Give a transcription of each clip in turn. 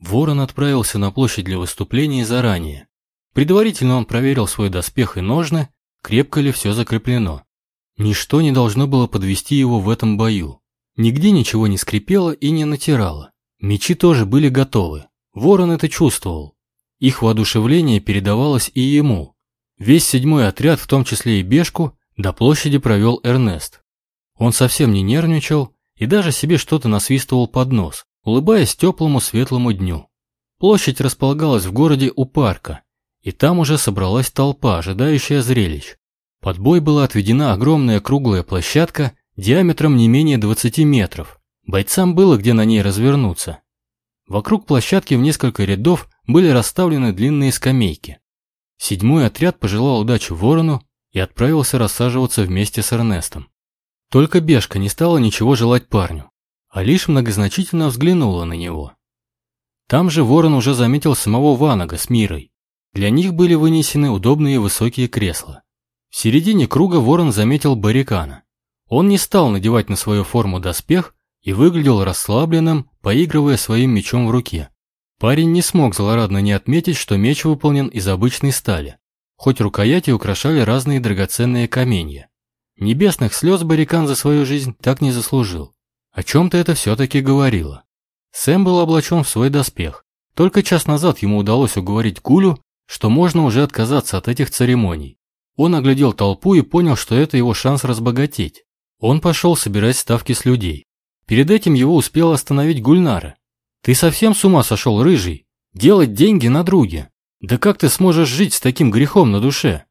Ворон отправился на площадь для выступлений заранее. Предварительно он проверил свой доспех и ножны, крепко ли все закреплено. Ничто не должно было подвести его в этом бою. Нигде ничего не скрипело и не натирало. Мечи тоже были готовы. Ворон это чувствовал. Их воодушевление передавалось и ему. Весь седьмой отряд, в том числе и Бешку, до площади провел Эрнест. Он совсем не нервничал и даже себе что-то насвистывал под нос, улыбаясь теплому светлому дню. Площадь располагалась в городе у парка, и там уже собралась толпа, ожидающая зрелищ. Под бой была отведена огромная круглая площадка диаметром не менее 20 метров. Бойцам было где на ней развернуться. Вокруг площадки в несколько рядов были расставлены длинные скамейки. Седьмой отряд пожелал удачи ворону и отправился рассаживаться вместе с Эрнестом. Только Бешка не стала ничего желать парню, а лишь многозначительно взглянула на него. Там же ворон уже заметил самого Ванага с Мирой. Для них были вынесены удобные высокие кресла. В середине круга ворон заметил баррикана. Он не стал надевать на свою форму доспех и выглядел расслабленным, поигрывая своим мечом в руке. Парень не смог злорадно не отметить, что меч выполнен из обычной стали, хоть рукояти украшали разные драгоценные каменья. Небесных слез Барикан за свою жизнь так не заслужил. О чем-то это все-таки говорило. Сэм был облачен в свой доспех. Только час назад ему удалось уговорить Гулю, что можно уже отказаться от этих церемоний. Он оглядел толпу и понял, что это его шанс разбогатеть. Он пошел собирать ставки с людей. Перед этим его успел остановить Гульнара. «Ты совсем с ума сошел, рыжий? Делать деньги на друге? Да как ты сможешь жить с таким грехом на душе?»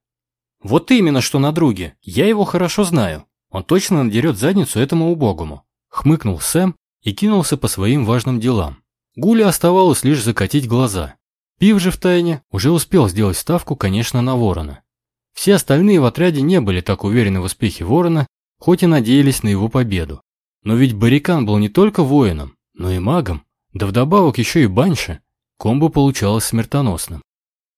«Вот именно что на друге. Я его хорошо знаю. Он точно надерет задницу этому убогому», — хмыкнул Сэм и кинулся по своим важным делам. Гуле оставалось лишь закатить глаза. Пив же в тайне уже успел сделать ставку, конечно, на ворона. Все остальные в отряде не были так уверены в успехе ворона, хоть и надеялись на его победу. Но ведь Барикан был не только воином, но и магом, да вдобавок еще и баньше. Комбо получалось смертоносным.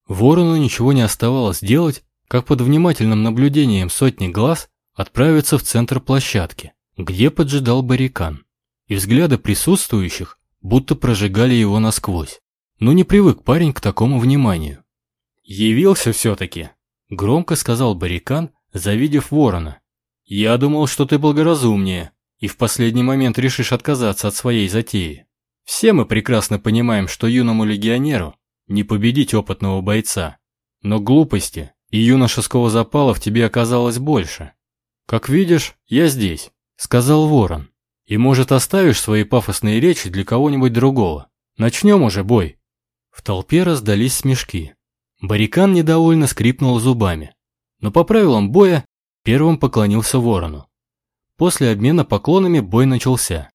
Ворону ничего не оставалось делать, как под внимательным наблюдением сотни глаз отправиться в центр площадки, где поджидал Барикан. И взгляды присутствующих будто прожигали его насквозь. Но не привык парень к такому вниманию. «Явился все-таки», — громко сказал Барикан, завидев ворона. «Я думал, что ты благоразумнее, и в последний момент решишь отказаться от своей затеи. Все мы прекрасно понимаем, что юному легионеру не победить опытного бойца. Но глупости и юношеского запала в тебе оказалось больше. Как видишь, я здесь», — сказал ворон. «И, может, оставишь свои пафосные речи для кого-нибудь другого? Начнем уже бой». В толпе раздались смешки. Барикан недовольно скрипнул зубами. Но по правилам боя первым поклонился ворону. После обмена поклонами бой начался.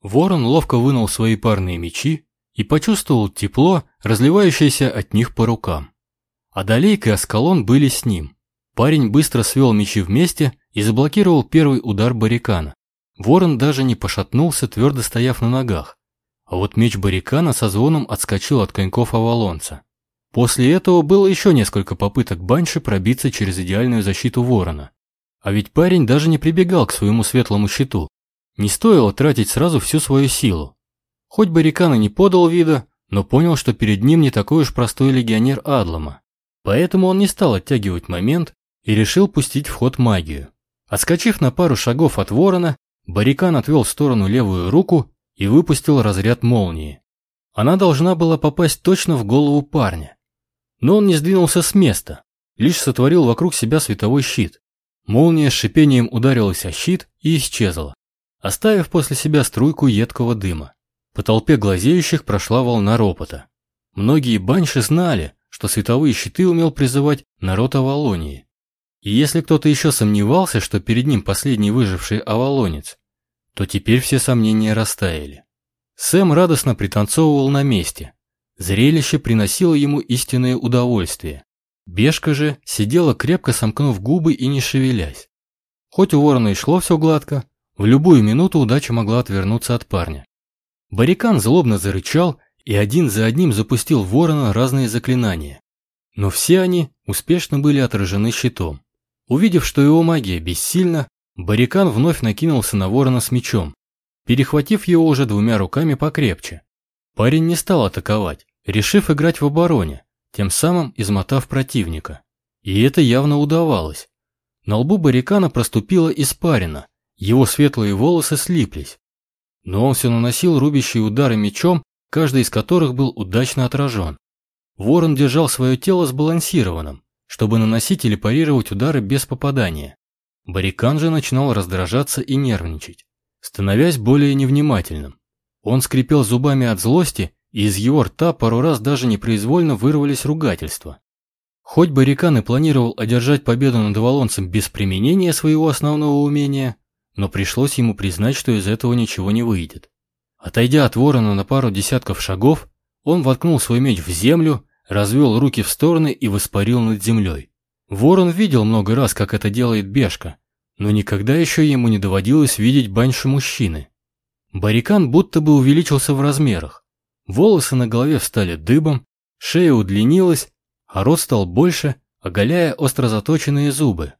Ворон ловко вынул свои парные мечи и почувствовал тепло, разливающееся от них по рукам. Адалейка и Аскалон были с ним. Парень быстро свел мечи вместе и заблокировал первый удар Барикана. Ворон даже не пошатнулся, твердо стояв на ногах. А вот меч Барикана со звоном отскочил от коньков Авалонца. После этого было еще несколько попыток Банши пробиться через идеальную защиту ворона. А ведь парень даже не прибегал к своему светлому щиту. Не стоило тратить сразу всю свою силу. Хоть Барикан и не подал вида, но понял, что перед ним не такой уж простой легионер Адлама. Поэтому он не стал оттягивать момент и решил пустить в ход магию. Отскочив на пару шагов от ворона, Барикан отвел в сторону левую руку и выпустил разряд молнии. Она должна была попасть точно в голову парня. Но он не сдвинулся с места, лишь сотворил вокруг себя световой щит. Молния с шипением ударилась о щит и исчезла, оставив после себя струйку едкого дыма. По толпе глазеющих прошла волна ропота. Многие баньши знали, что световые щиты умел призывать народ Авалонии. И если кто-то еще сомневался, что перед ним последний выживший авалонец, то теперь все сомнения растаяли. Сэм радостно пританцовывал на месте, Зрелище приносило ему истинное удовольствие. Бешка же сидела крепко сомкнув губы и не шевелясь. Хоть у ворона и шло все гладко, в любую минуту удача могла отвернуться от парня. Барикан злобно зарычал и один за одним запустил в ворона разные заклинания. Но все они успешно были отражены щитом. Увидев, что его магия бессильна, Барикан вновь накинулся на ворона с мечом, перехватив его уже двумя руками покрепче. Парень не стал атаковать, решив играть в обороне, тем самым измотав противника. И это явно удавалось. На лбу Барикана проступила испарина, его светлые волосы слиплись. Но он все наносил рубящие удары мечом, каждый из которых был удачно отражен. Ворон держал свое тело сбалансированным, чтобы наносить или парировать удары без попадания. Барикан же начинал раздражаться и нервничать, становясь более невнимательным. Он скрипел зубами от злости, и из его рта пару раз даже непроизвольно вырвались ругательства. Хоть Барикан и планировал одержать победу над Валонцем без применения своего основного умения, но пришлось ему признать, что из этого ничего не выйдет. Отойдя от ворона на пару десятков шагов, он воткнул свой меч в землю, развел руки в стороны и воспарил над землей. Ворон видел много раз, как это делает Бешка, но никогда еще ему не доводилось видеть баньше мужчины. Барикан будто бы увеличился в размерах. Волосы на голове встали дыбом, шея удлинилась, а рот стал больше, оголяя остро заточенные зубы.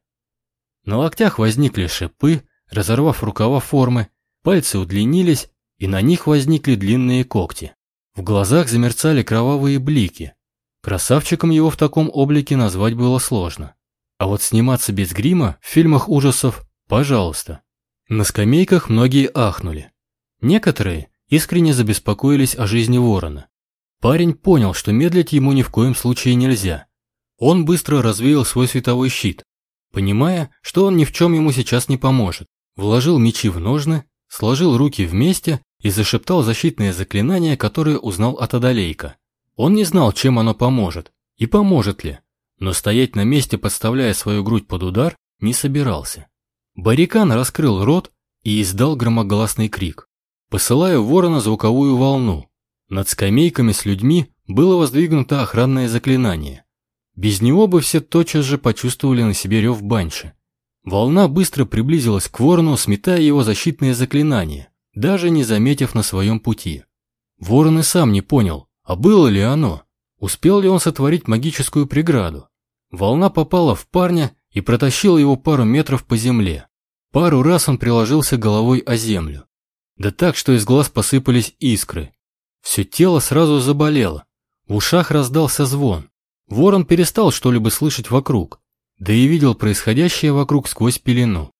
На локтях возникли шипы, разорвав рукава формы, пальцы удлинились, и на них возникли длинные когти. В глазах замерцали кровавые блики. Красавчиком его в таком облике назвать было сложно. А вот сниматься без грима в фильмах ужасов – пожалуйста. На скамейках многие ахнули. Некоторые искренне забеспокоились о жизни ворона. Парень понял, что медлить ему ни в коем случае нельзя. Он быстро развеял свой световой щит, понимая, что он ни в чем ему сейчас не поможет. Вложил мечи в ножны, сложил руки вместе и зашептал защитное заклинание, которое узнал от Адалейка. Он не знал, чем оно поможет, и поможет ли, но стоять на месте, подставляя свою грудь под удар, не собирался. Барикан раскрыл рот и издал громогласный крик, посылая ворона звуковую волну. Над скамейками с людьми было воздвигнуто охранное заклинание. Без него бы все тотчас же почувствовали на себе рев банши. Волна быстро приблизилась к ворону, сметая его защитные заклинания, даже не заметив на своем пути. Ворон и сам не понял, а было ли оно? Успел ли он сотворить магическую преграду? Волна попала в парня и протащила его пару метров по земле. Пару раз он приложился головой о землю. Да так, что из глаз посыпались искры. Все тело сразу заболело. В ушах раздался звон. Ворон перестал что-либо слышать вокруг да и видел происходящее вокруг сквозь пелену.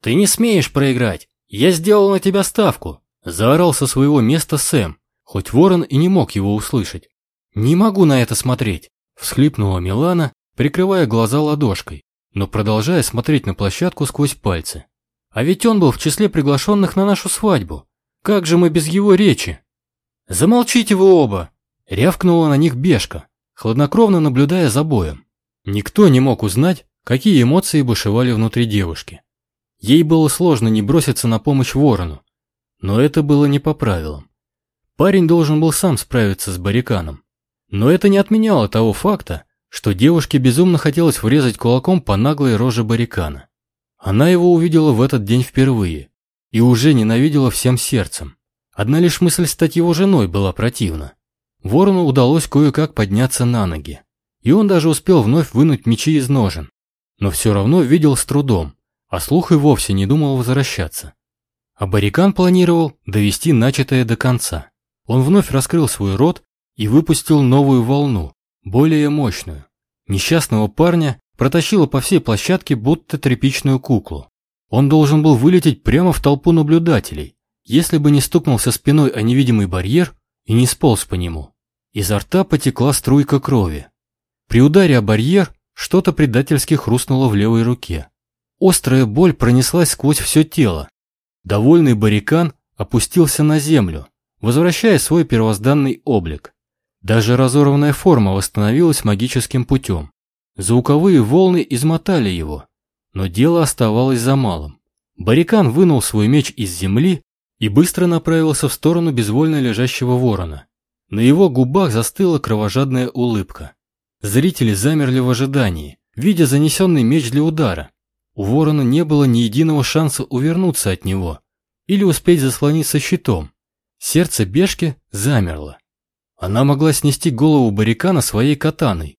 «Ты не смеешь проиграть! Я сделал на тебя ставку!» Заорал со своего места Сэм, хоть ворон и не мог его услышать. «Не могу на это смотреть!» Всхлипнула Милана, прикрывая глаза ладошкой, но продолжая смотреть на площадку сквозь пальцы. «А ведь он был в числе приглашенных на нашу свадьбу. Как же мы без его речи?» «Замолчите вы оба!» Рявкнула на них Бешка, хладнокровно наблюдая за боем. Никто не мог узнать, какие эмоции бушевали внутри девушки. Ей было сложно не броситься на помощь ворону, но это было не по правилам. Парень должен был сам справиться с барриканом. Но это не отменяло того факта, что девушке безумно хотелось врезать кулаком по наглой роже баррикана. Она его увидела в этот день впервые и уже ненавидела всем сердцем. Одна лишь мысль стать его женой была противна. Ворону удалось кое-как подняться на ноги и он даже успел вновь вынуть мечи из ножен. Но все равно видел с трудом, а слух и вовсе не думал возвращаться. А Барикан планировал довести начатое до конца. Он вновь раскрыл свой рот и выпустил новую волну, более мощную. Несчастного парня протащило по всей площадке будто тряпичную куклу. Он должен был вылететь прямо в толпу наблюдателей, если бы не стукнулся спиной о невидимый барьер и не сполз по нему. Изо рта потекла струйка крови. При ударе о барьер что-то предательски хрустнуло в левой руке. Острая боль пронеслась сквозь все тело. Довольный барикан опустился на землю, возвращая свой первозданный облик. Даже разорванная форма восстановилась магическим путем. Звуковые волны измотали его, но дело оставалось за малым. Барикан вынул свой меч из земли и быстро направился в сторону безвольно лежащего ворона. На его губах застыла кровожадная улыбка. Зрители замерли в ожидании, видя занесенный меч для удара. У ворона не было ни единого шанса увернуться от него или успеть заслониться щитом. Сердце Бешки замерло. Она могла снести голову баррикана своей катаной,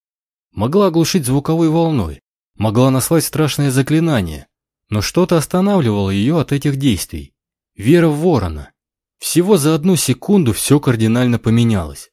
могла оглушить звуковой волной, могла наслать страшное заклинание, но что-то останавливало ее от этих действий. Вера в ворона. Всего за одну секунду все кардинально поменялось.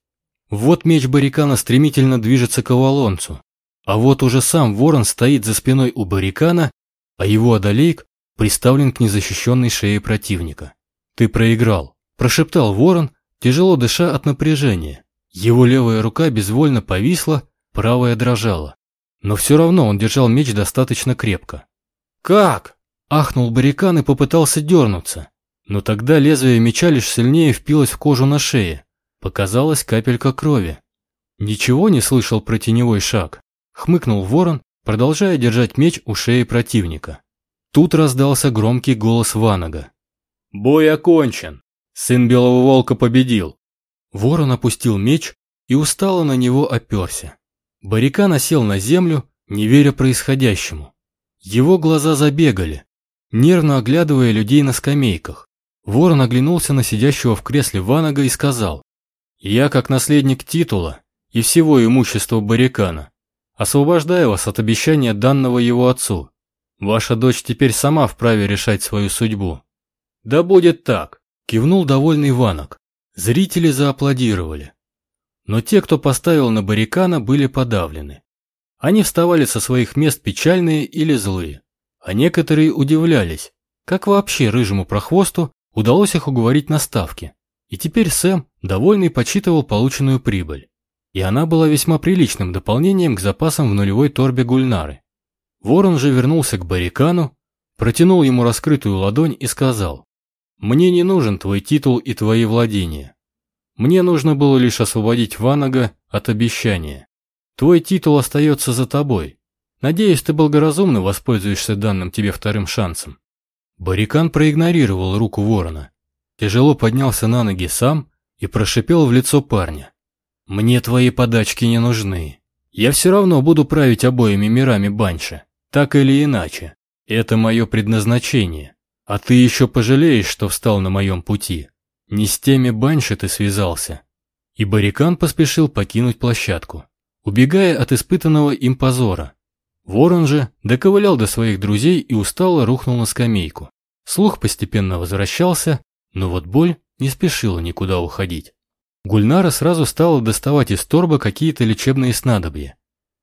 Вот меч Барикана стремительно движется к Авалонцу, а вот уже сам ворон стоит за спиной у Барикана, а его одолейк приставлен к незащищенной шее противника. «Ты проиграл», – прошептал ворон, тяжело дыша от напряжения. Его левая рука безвольно повисла, правая дрожала. Но все равно он держал меч достаточно крепко. «Как?» – ахнул Барикан и попытался дернуться. Но тогда лезвие меча лишь сильнее впилось в кожу на шее. Показалась капелька крови. Ничего не слышал про теневой шаг. Хмыкнул ворон, продолжая держать меч у шеи противника. Тут раздался громкий голос Ванага. «Бой окончен! Сын Белого Волка победил!» Ворон опустил меч и устало на него оперся. Барика сел на землю, не веря происходящему. Его глаза забегали, нервно оглядывая людей на скамейках. Ворон оглянулся на сидящего в кресле Ванага и сказал, «Я, как наследник титула и всего имущества Барикана, освобождаю вас от обещания данного его отцу. Ваша дочь теперь сама вправе решать свою судьбу». «Да будет так», – кивнул довольный Ванок. Зрители зааплодировали. Но те, кто поставил на Барикана, были подавлены. Они вставали со своих мест печальные или злые, а некоторые удивлялись, как вообще рыжему прохвосту Удалось их уговорить на ставки. И теперь Сэм, довольный, почитывал полученную прибыль. И она была весьма приличным дополнением к запасам в нулевой торбе Гульнары. Ворон же вернулся к Барикану, протянул ему раскрытую ладонь и сказал, «Мне не нужен твой титул и твои владения. Мне нужно было лишь освободить Ванага от обещания. Твой титул остается за тобой. Надеюсь, ты благоразумно воспользуешься данным тебе вторым шансом. Барикан проигнорировал руку ворона, тяжело поднялся на ноги сам и прошипел в лицо парня. «Мне твои подачки не нужны. Я все равно буду править обоими мирами Банши, так или иначе. Это мое предназначение. А ты еще пожалеешь, что встал на моем пути. Не с теми Банши ты связался». И Барикан поспешил покинуть площадку, убегая от испытанного им позора. Ворон же доковылял до своих друзей и устало рухнул на скамейку. Слух постепенно возвращался, но вот боль не спешила никуда уходить. Гульнара сразу стала доставать из торба какие-то лечебные снадобья.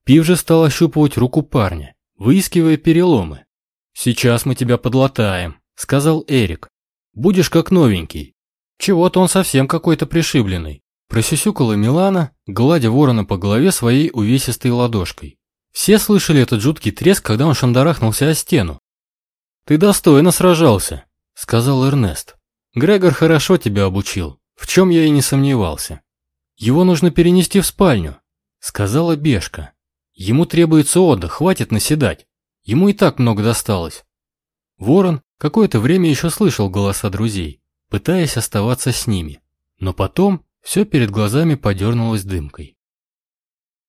Пив же стал ощупывать руку парня, выискивая переломы. «Сейчас мы тебя подлатаем», — сказал Эрик. «Будешь как новенький». Чего-то он совсем какой-то пришибленный. Просюсюкала Милана, гладя ворона по голове своей увесистой ладошкой. Все слышали этот жуткий треск, когда он шандарахнулся о стену. «Ты достойно сражался», — сказал Эрнест. «Грегор хорошо тебя обучил, в чем я и не сомневался. Его нужно перенести в спальню», — сказала Бешка. «Ему требуется отдых, хватит наседать. Ему и так много досталось». Ворон какое-то время еще слышал голоса друзей, пытаясь оставаться с ними. Но потом все перед глазами подернулось дымкой.